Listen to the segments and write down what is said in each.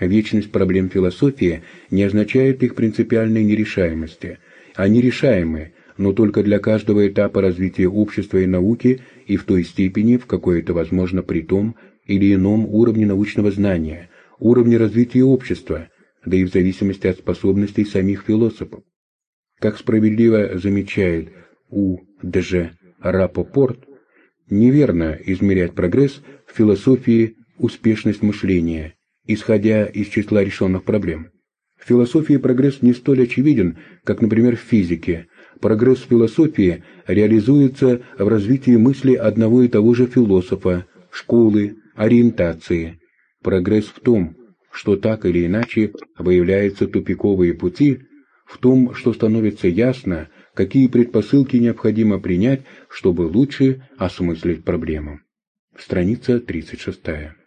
Вечность проблем философии не означает их принципиальной нерешаемости. Они решаемы, но только для каждого этапа развития общества и науки и в той степени, в какой это возможно при том или ином уровне научного знания, уровне развития общества, да и в зависимости от способностей самих философов. Как справедливо замечает У. Дж. Рапопорт, неверно измерять прогресс в философии успешность мышления, исходя из числа решенных проблем. В философии прогресс не столь очевиден, как, например, в физике. Прогресс философии реализуется в развитии мысли одного и того же философа, школы, ориентации. Прогресс в том, что так или иначе выявляются тупиковые пути, в том, что становится ясно, какие предпосылки необходимо принять, чтобы лучше осмыслить проблему. Страница 36.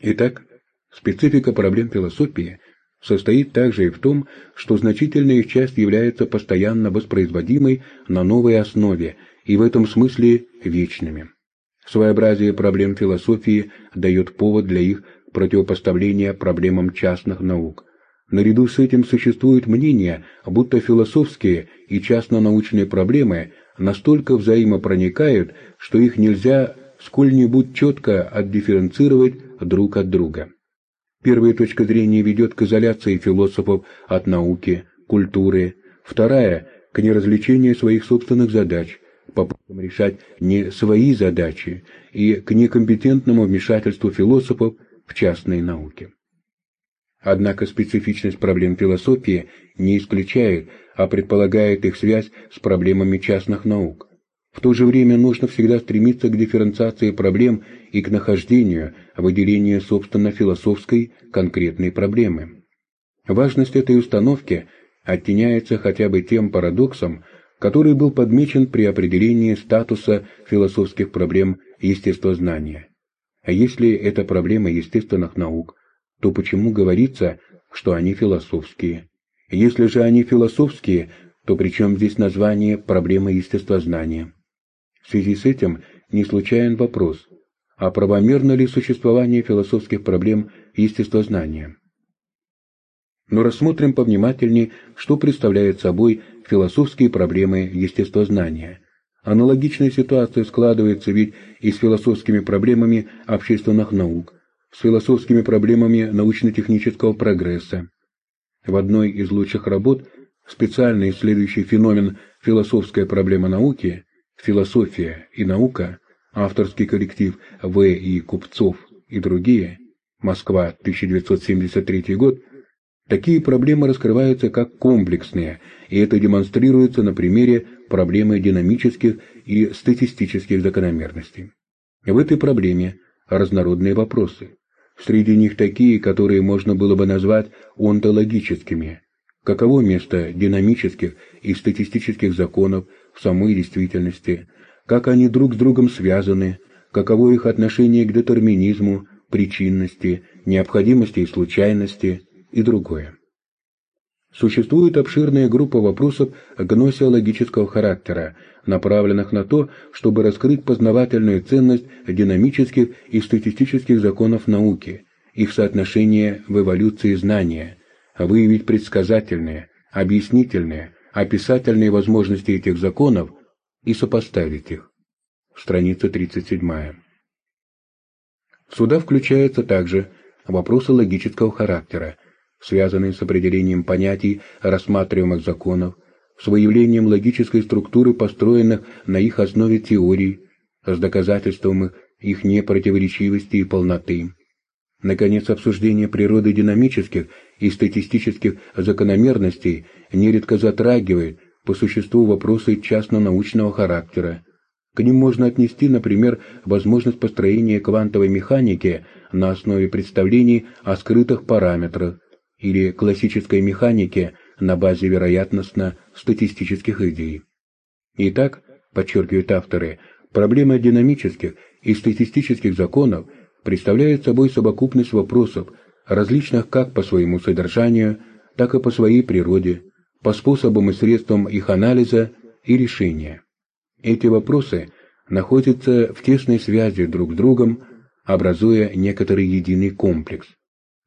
Итак, специфика проблем философии состоит также и в том, что значительная их часть является постоянно воспроизводимой на новой основе и в этом смысле вечными. Своеобразие проблем философии дает повод для их противопоставления проблемам частных наук. Наряду с этим существует мнение, будто философские и частно-научные проблемы настолько взаимопроникают, что их нельзя сколь-нибудь четко отдифференцировать друг от друга. Первая точка зрения ведет к изоляции философов от науки, культуры, вторая – к неразличению своих собственных задач, попыткам решать не свои задачи и к некомпетентному вмешательству философов в частные науки. Однако специфичность проблем философии не исключает, а предполагает их связь с проблемами частных наук. В то же время нужно всегда стремиться к дифференциации проблем и к нахождению, выделению собственно философской конкретной проблемы. Важность этой установки оттеняется хотя бы тем парадоксом, который был подмечен при определении статуса философских проблем естествознания. А если это проблема естественных наук, то почему говорится, что они философские? Если же они философские, то при чем здесь название «проблема естествознания»? В связи с этим не случайен вопрос, а правомерно ли существование философских проблем естествознания? Но рассмотрим повнимательнее, что представляют собой философские проблемы естествознания. Аналогичная ситуация складывается ведь и с философскими проблемами общественных наук, с философскими проблемами научно-технического прогресса. В одной из лучших работ, специально исследующий феномен «Философская проблема науки», «Философия и наука», авторский коллектив В. и Купцов и другие, Москва, 1973 год, такие проблемы раскрываются как комплексные, и это демонстрируется на примере проблемы динамических и статистических закономерностей. В этой проблеме разнородные вопросы. Среди них такие, которые можно было бы назвать онтологическими. Каково место динамических и статистических законов в самой действительности, как они друг с другом связаны, каково их отношение к детерминизму, причинности, необходимости и случайности и другое. Существует обширная группа вопросов гносеологического характера, направленных на то, чтобы раскрыть познавательную ценность динамических и статистических законов науки, их соотношение в эволюции знания, выявить предсказательные, объяснительные, описательные возможности этих законов и сопоставить их. Страница 37. Сюда включаются также вопросы логического характера, связанные с определением понятий рассматриваемых законов, с выявлением логической структуры построенных на их основе теорий, с доказательством их непротиворечивости и полноты. Наконец, обсуждение природы динамических и статистических закономерностей нередко затрагивает по существу вопросы частно-научного характера. К ним можно отнести, например, возможность построения квантовой механики на основе представлений о скрытых параметрах или классической механики на базе вероятностно-статистических идей. Итак, подчеркивают авторы, проблема динамических и статистических законов представляет собой совокупность вопросов, различных как по своему содержанию, так и по своей природе, по способам и средствам их анализа и решения. Эти вопросы находятся в тесной связи друг с другом, образуя некоторый единый комплекс.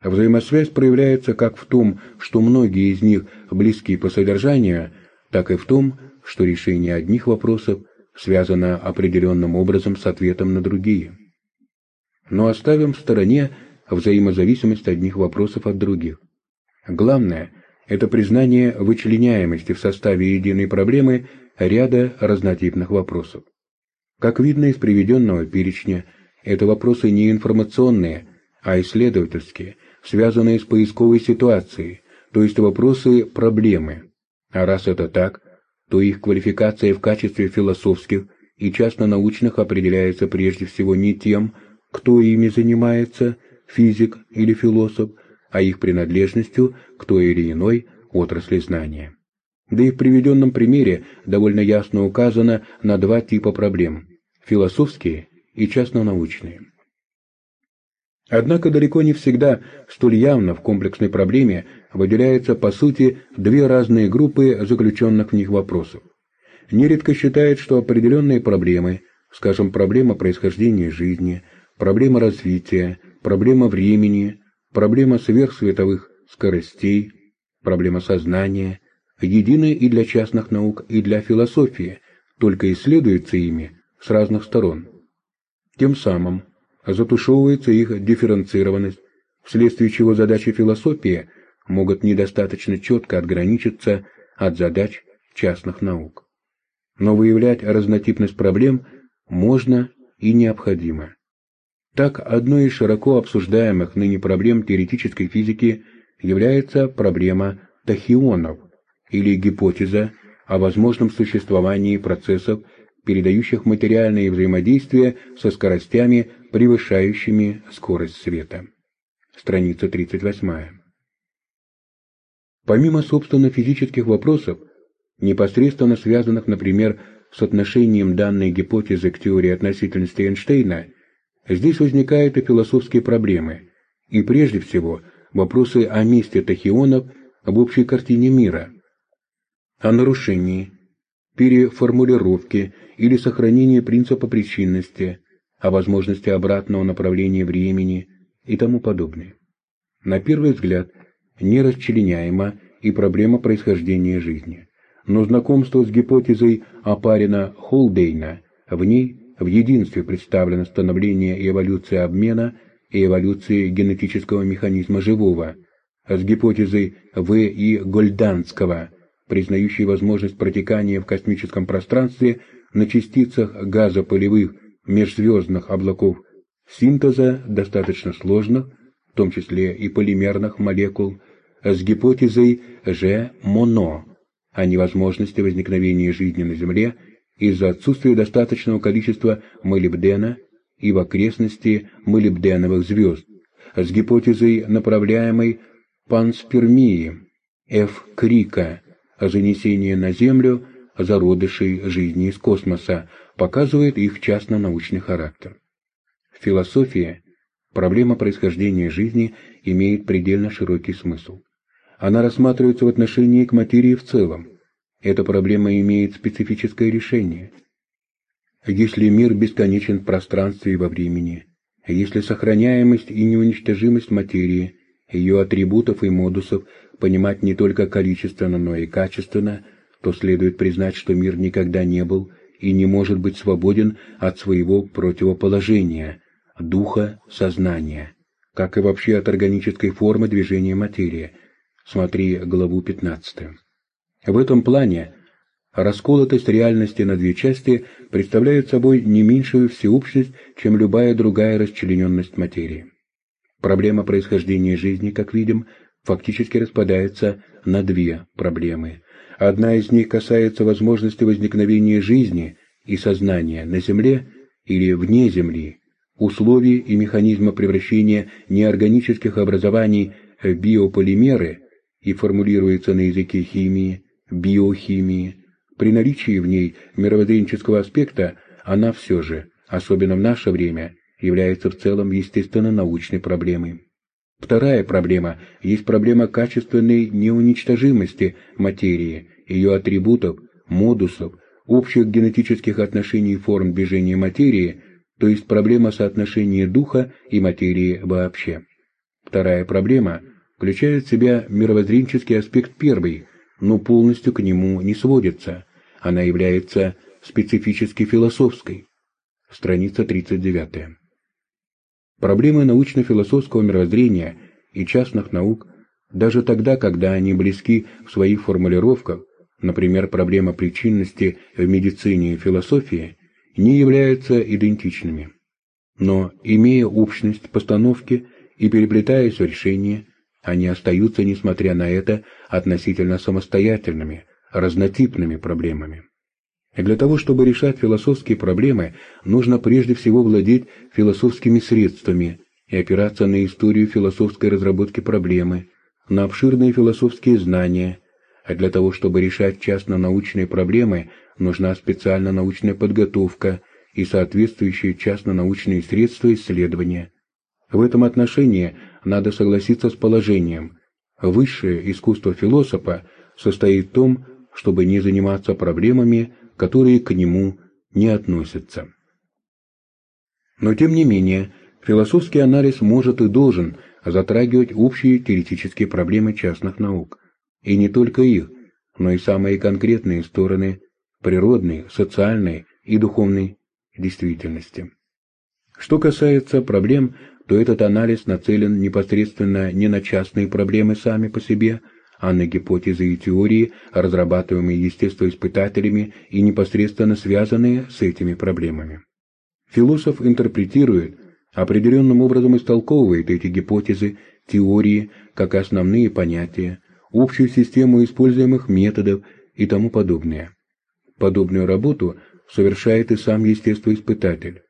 Взаимосвязь проявляется как в том, что многие из них близки по содержанию, так и в том, что решение одних вопросов связано определенным образом с ответом на другие. Но оставим в стороне взаимозависимость одних вопросов от других. Главное – это признание вычленяемости в составе единой проблемы ряда разнотипных вопросов. Как видно из приведенного перечня, это вопросы не информационные, а исследовательские, связанные с поисковой ситуацией, то есть вопросы проблемы. А раз это так, то их квалификация в качестве философских и частно-научных определяется прежде всего не тем, кто ими занимается, физик или философ, а их принадлежностью к той или иной отрасли знания. Да и в приведенном примере довольно ясно указано на два типа проблем – философские и частно-научные. Однако далеко не всегда столь явно в комплексной проблеме выделяются по сути две разные группы заключенных в них вопросов. Нередко считают, что определенные проблемы, скажем, проблема происхождения жизни, проблема развития, проблема времени, проблема сверхсветовых скоростей, проблема сознания, едины и для частных наук, и для философии, только исследуются ими с разных сторон. Тем самым затушевывается их дифференцированность, вследствие чего задачи философии могут недостаточно четко отграничиться от задач частных наук. Но выявлять разнотипность проблем можно и необходимо. Так, одной из широко обсуждаемых ныне проблем теоретической физики является проблема тахионов или гипотеза о возможном существовании процессов, передающих материальные взаимодействия со скоростями, превышающими скорость света. Страница 38. Помимо собственно физических вопросов, непосредственно связанных, например, с отношением данной гипотезы к теории относительности Эйнштейна, здесь возникают и философские проблемы, и прежде всего вопросы о месте тахионов в общей картине мира, о нарушении, переформулировке или сохранении принципа причинности, о возможности обратного направления времени и тому подобное. На первый взгляд, нерасчленяема и проблема происхождения жизни. Но знакомство с гипотезой Апарина-Холдейна в ней в единстве представлено становление и эволюция обмена и эволюции генетического механизма живого, а с гипотезой В. и Гольданского, признающей возможность протекания в космическом пространстве на частицах газопылевых межзвездных облаков синтеза достаточно сложных, в том числе и полимерных молекул, с гипотезой Ж. Моно о невозможности возникновения жизни на Земле из-за отсутствия достаточного количества молибдена и в окрестности молибденовых звезд, с гипотезой направляемой панспермии Ф. Крика о занесении на Землю зародышей жизни из космоса, показывает их частно-научный характер. В философии проблема происхождения жизни имеет предельно широкий смысл. Она рассматривается в отношении к материи в целом. Эта проблема имеет специфическое решение. Если мир бесконечен в пространстве и во времени, если сохраняемость и неуничтожимость материи, ее атрибутов и модусов понимать не только количественно, но и качественно, то следует признать, что мир никогда не был и не может быть свободен от своего противоположения – духа сознания, как и вообще от органической формы движения материи. Смотри главу 15. В этом плане расколотость реальности на две части представляет собой не меньшую всеобщность, чем любая другая расчлененность материи. Проблема происхождения жизни, как видим, фактически распадается на две проблемы – Одна из них касается возможности возникновения жизни и сознания на Земле или вне Земли, условий и механизма превращения неорганических образований в биополимеры и формулируется на языке химии, биохимии. При наличии в ней мировоззренческого аспекта она все же, особенно в наше время, является в целом естественно-научной проблемой. Вторая проблема есть проблема качественной неуничтожимости материи, ее атрибутов, модусов, общих генетических отношений форм движения материи, то есть проблема соотношения духа и материи вообще. Вторая проблема включает в себя мировоззренческий аспект первой, но полностью к нему не сводится. Она является специфически философской. Страница 39. Проблемы научно-философского мировоззрения и частных наук, даже тогда, когда они близки в своих формулировках, например, проблема причинности в медицине и философии, не являются идентичными. Но, имея общность постановки и переплетаясь в решении, они остаются, несмотря на это, относительно самостоятельными, разнотипными проблемами. И для того, чтобы решать философские проблемы, нужно прежде всего владеть философскими средствами и опираться на историю философской разработки проблемы, на обширные философские знания, а для того, чтобы решать частно-научные проблемы, нужна специальная научная подготовка и соответствующие частно-научные средства исследования. В этом отношении надо согласиться с положением. Высшее искусство философа состоит в том, чтобы не заниматься проблемами, которые к нему не относятся. Но тем не менее, философский анализ может и должен затрагивать общие теоретические проблемы частных наук, и не только их, но и самые конкретные стороны природной, социальной и духовной действительности. Что касается проблем, то этот анализ нацелен непосредственно не на частные проблемы сами по себе, а на гипотезы и теории, разрабатываемые естествоиспытателями и непосредственно связанные с этими проблемами. Философ интерпретирует, определенным образом истолковывает эти гипотезы, теории, как основные понятия, общую систему используемых методов и тому подобное. Подобную работу совершает и сам естествоиспытатель.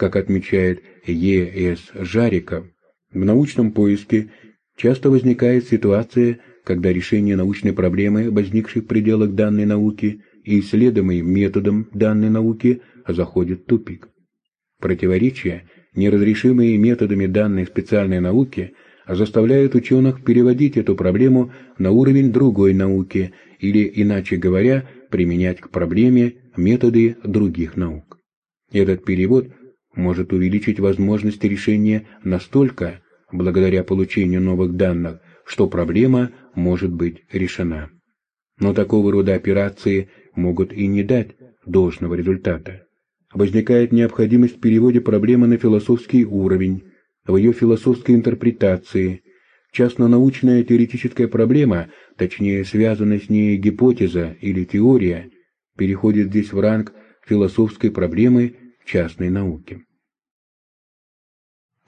Как отмечает Е. С. Жариков, в научном поиске часто возникает ситуация, когда решение научной проблемы, возникшей в пределах данной науки, и исследуемый методом данной науки, заходит в тупик. Противоречия, неразрешимые методами данной специальной науки, заставляют ученых переводить эту проблему на уровень другой науки или, иначе говоря, применять к проблеме методы других наук. Этот перевод может увеличить возможности решения настолько, благодаря получению новых данных, что проблема может быть решена. Но такого рода операции могут и не дать должного результата. Возникает необходимость в переводе проблемы на философский уровень, в ее философской интерпретации. Частно-научная теоретическая проблема, точнее связанная с ней гипотеза или теория, переходит здесь в ранг философской проблемы частной науки.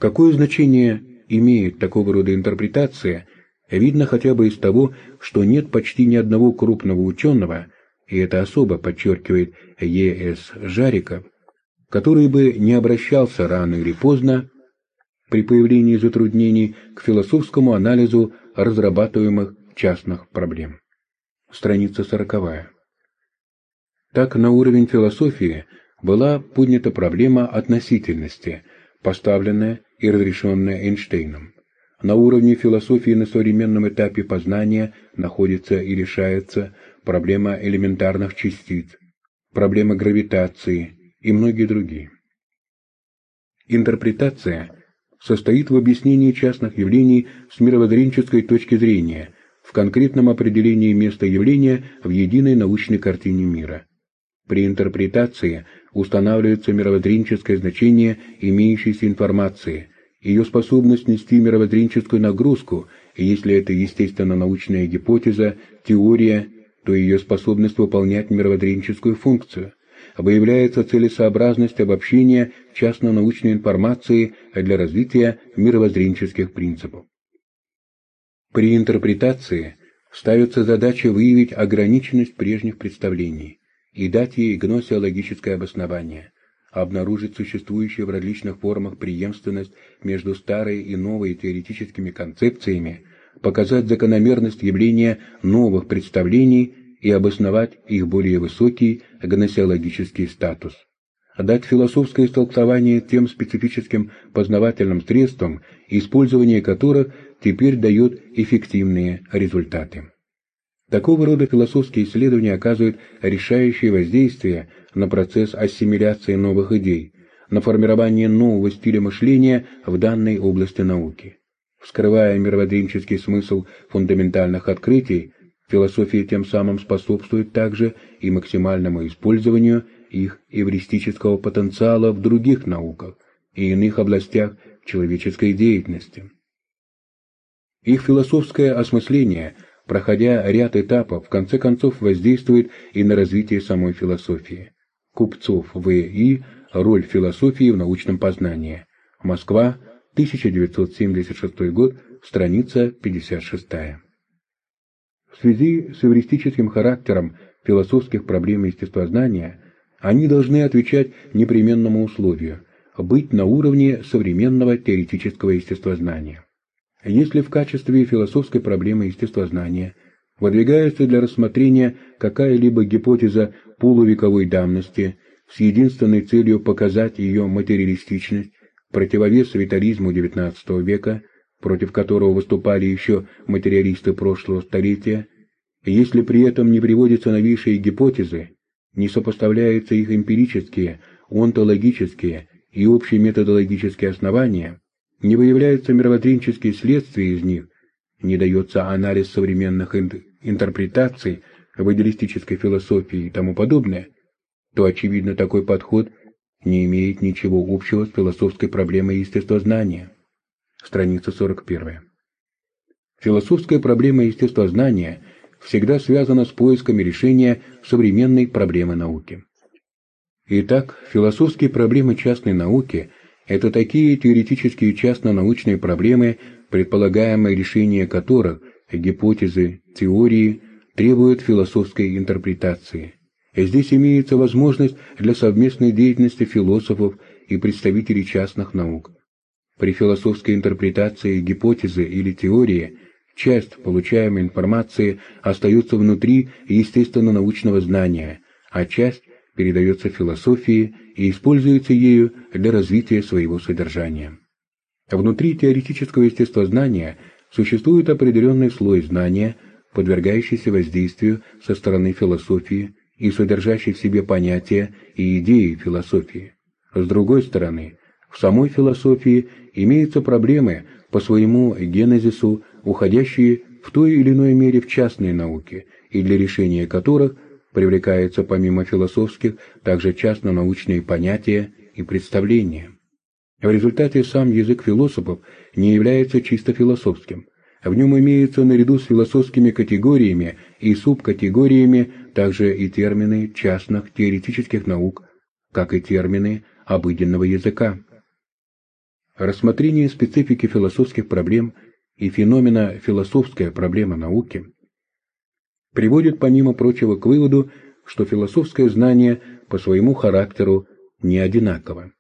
Какое значение имеет такого рода интерпретация, видно хотя бы из того, что нет почти ни одного крупного ученого, и это особо подчеркивает Е.С. Жариков, который бы не обращался рано или поздно при появлении затруднений к философскому анализу разрабатываемых частных проблем. Страница сороковая. Так на уровень философии была поднята проблема относительности, поставленная и разрешенная Эйнштейном. На уровне философии на современном этапе познания находится и решается проблема элементарных частиц, проблема гравитации и многие другие. Интерпретация состоит в объяснении частных явлений с мировоззренческой точки зрения, в конкретном определении места явления в единой научной картине мира. При интерпретации устанавливается мировоззренческое значение имеющейся информации, ее способность нести мировоззренческую нагрузку, и если это естественно-научная гипотеза, теория, то ее способность выполнять мировоззренческую функцию – выявляется целесообразность обобщения частно-научной информации для развития мировоззренческих принципов. При интерпретации ставится задача выявить ограниченность прежних представлений и дать ей гносеологическое обоснование, обнаружить существующую в различных формах преемственность между старой и новой теоретическими концепциями, показать закономерность явления новых представлений и обосновать их более высокий гносеологический статус. Дать философское истолкование тем специфическим познавательным средствам, использование которых теперь дает эффективные результаты. Такого рода философские исследования оказывают решающее воздействие на процесс ассимиляции новых идей, на формирование нового стиля мышления в данной области науки. Вскрывая мировоззренческий смысл фундаментальных открытий, философия тем самым способствует также и максимальному использованию их эвристического потенциала в других науках и иных областях человеческой деятельности. Их философское осмысление, проходя ряд этапов, в конце концов воздействует и на развитие самой философии. Купцов В.И. Роль философии в научном познании. Москва, 1976 год, страница 56. В связи с эвристическим характером философских проблем естествознания они должны отвечать непременному условию – быть на уровне современного теоретического естествознания. Если в качестве философской проблемы естествознания выдвигается для рассмотрения какая-либо гипотеза полувековой давности с единственной целью показать ее материалистичность, противовес витализму XIX века, против которого выступали еще материалисты прошлого столетия, если при этом не приводятся новейшие гипотезы, не сопоставляются их эмпирические, онтологические и общие методологические основания, не выявляются мировоззренческие следствия из них, не дается анализ современных интерпретаций в идеалистической философии и тому подобное, то, очевидно, такой подход не имеет ничего общего с философской проблемой естествознания. Страница 41. Философская проблема естествознания всегда связана с поисками решения современной проблемы науки. Итак, философские проблемы частной науки – это такие теоретические частно-научные проблемы, предполагаемое решение которых, гипотезы, теории, требуют философской интерпретации. Здесь имеется возможность для совместной деятельности философов и представителей частных наук. При философской интерпретации гипотезы или теории часть получаемой информации остается внутри естественно-научного знания, а часть передается философии и используется ею для развития своего содержания. Внутри теоретического естествознания существует определенный слой знания, подвергающийся воздействию со стороны философии и содержащий в себе понятия и идеи философии. С другой стороны, в самой философии имеются проблемы по своему генезису, уходящие в той или иной мере в частные науки, и для решения которых привлекаются помимо философских также частно-научные понятия и представления. В результате сам язык философов не является чисто философским. В нем имеются наряду с философскими категориями и субкатегориями также и термины частных теоретических наук, как и термины обыденного языка. Рассмотрение специфики философских проблем и феномена философская проблема науки приводит помимо прочего к выводу, что философское знание по своему характеру не одинаково.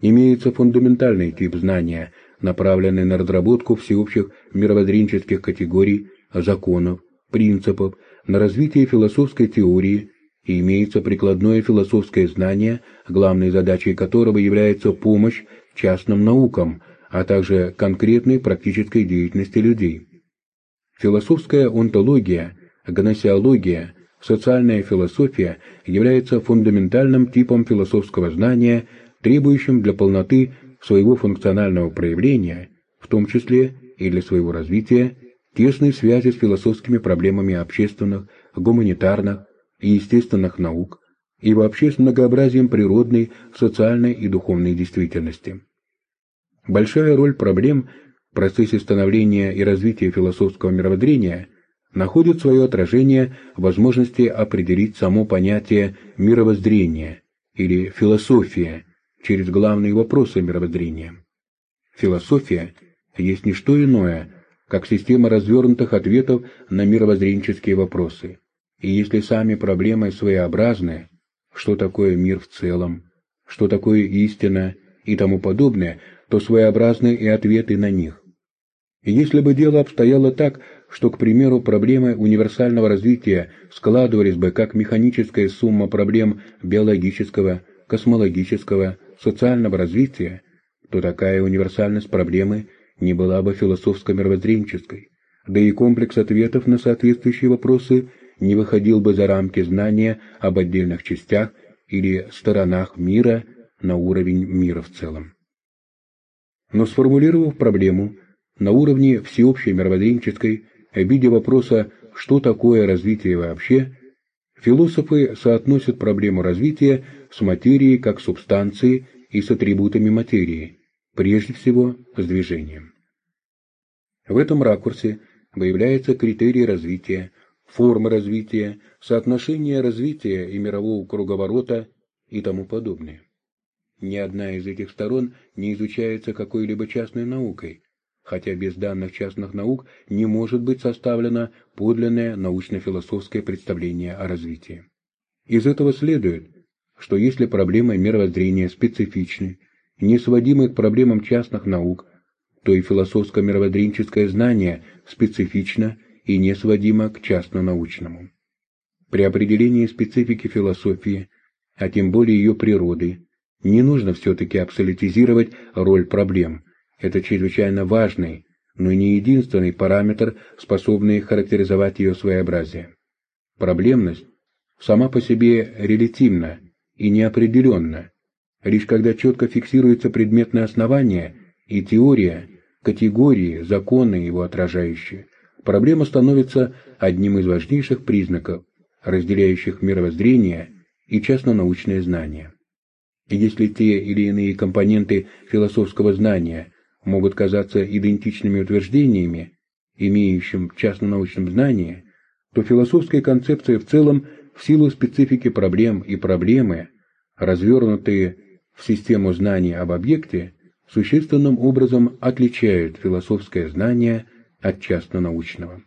Имеется фундаментальный тип знания, направленный на разработку всеобщих мировоззренческих категорий, законов, принципов, на развитие философской теории, и имеется прикладное философское знание, главной задачей которого является помощь частным наукам, а также конкретной практической деятельности людей. Философская онтология – гносеология, социальная философия является фундаментальным типом философского знания, требующим для полноты своего функционального проявления, в том числе и для своего развития, тесной связи с философскими проблемами общественных, гуманитарных и естественных наук и вообще с многообразием природной, социальной и духовной действительности. Большая роль проблем в процессе становления и развития философского мировоззрения находит свое отражение в возможности определить само понятие мировоззрения или философия через главные вопросы мировоззрения. Философия есть не что иное, как система развернутых ответов на мировоззренческие вопросы. И если сами проблемы своеобразны, что такое мир в целом, что такое истина и тому подобное, то своеобразны и ответы на них. И если бы дело обстояло так, что, к примеру, проблемы универсального развития складывались бы как механическая сумма проблем биологического, космологического, социального развития, то такая универсальность проблемы не была бы философско-мировоззренческой, да и комплекс ответов на соответствующие вопросы не выходил бы за рамки знания об отдельных частях или сторонах мира на уровень мира в целом. Но сформулировав проблему, на уровне всеобщей мировоззренческой, в виде вопроса «что такое развитие вообще?», философы соотносят проблему развития с материей как субстанцией и с атрибутами материи, прежде всего с движением. В этом ракурсе выявляется критерий развития, формы развития, соотношение развития и мирового круговорота и тому подобное. Ни одна из этих сторон не изучается какой-либо частной наукой, хотя без данных частных наук не может быть составлено подлинное научно-философское представление о развитии. Из этого следует, что если проблемы мировоззрения специфичны, не сводимы к проблемам частных наук, то и философско-мировоззренческое знание специфично и не сводимо к частно-научному. При определении специфики философии, а тем более ее природы, не нужно все-таки абсолютизировать роль проблем. Это чрезвычайно важный, но не единственный параметр, способный характеризовать ее своеобразие. Проблемность сама по себе релятивна и неопределенна. Лишь когда четко фиксируется предметное основание и теория, категории, законы его отражающие, проблема становится одним из важнейших признаков, разделяющих мировоззрение и частно-научное знание. Если те или иные компоненты философского знания могут казаться идентичными утверждениями, имеющим частно-научном знании, то философская концепция в целом в силу специфики проблем и проблемы, развернутые в систему знаний об объекте, существенным образом отличают философское знание от частно-научного.